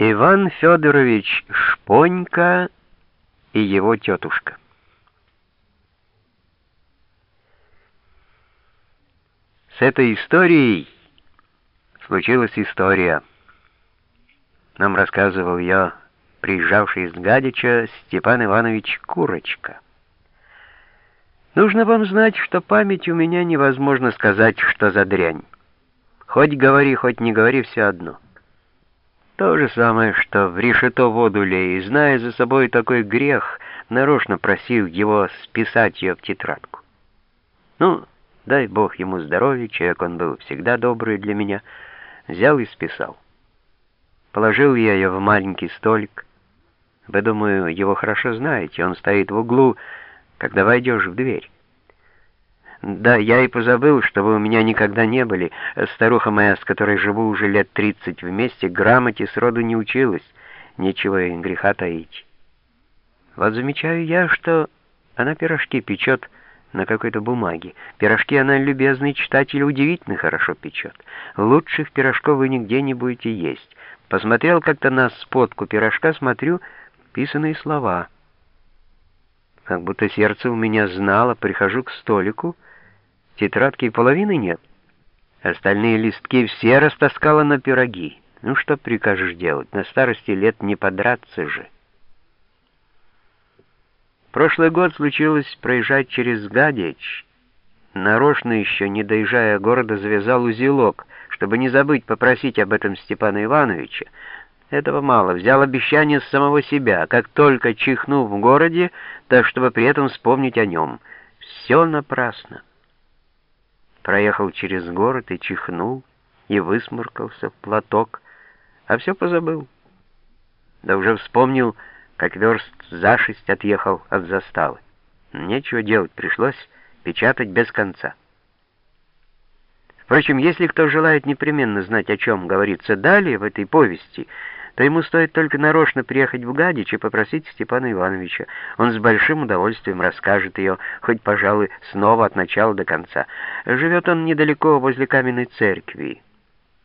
Иван Федорович Шпонька и его тетушка. С этой историей случилась история. Нам рассказывал я, приезжавший из Гадича, Степан Иванович Курочка. Нужно вам знать, что память у меня невозможно сказать, что за дрянь. Хоть говори, хоть не говори, все одно. То же самое, что в решето воду лей, зная за собой такой грех, нарочно просил его списать ее в тетрадку. Ну, дай Бог ему здоровья, человек он был всегда добрый для меня, взял и списал. Положил я ее в маленький столик. Вы, думаю, его хорошо знаете, он стоит в углу, когда войдешь в дверь. Да, я и позабыл, что вы у меня никогда не были. Старуха моя, с которой живу уже лет тридцать вместе, грамоте сроду не училась. Нечего и греха таить. Вот замечаю я, что она пирожки печет на какой-то бумаге. Пирожки она, любезный читатель, удивительно хорошо печет. Лучших пирожков вы нигде не будете есть. Посмотрел как-то на спотку пирожка, смотрю, писанные слова. Как будто сердце у меня знало, прихожу к столику — Тетрадки половины нет. Остальные листки все растаскала на пироги. Ну что прикажешь делать? На старости лет не подраться же. Прошлый год случилось проезжать через Гадич. Нарочно еще, не доезжая города, завязал узелок, чтобы не забыть попросить об этом Степана Ивановича. Этого мало. Взял обещание с самого себя, как только чихну в городе, так чтобы при этом вспомнить о нем. Все напрасно проехал через город и чихнул, и высморкался в платок, а все позабыл. Да уже вспомнил, как верст за шесть отъехал от заставы. Нечего делать, пришлось печатать без конца. Впрочем, если кто желает непременно знать, о чем говорится далее в этой повести, то ему стоит только нарочно приехать в Гадич и попросить Степана Ивановича. Он с большим удовольствием расскажет ее, хоть, пожалуй, снова от начала до конца. Живет он недалеко, возле каменной церкви.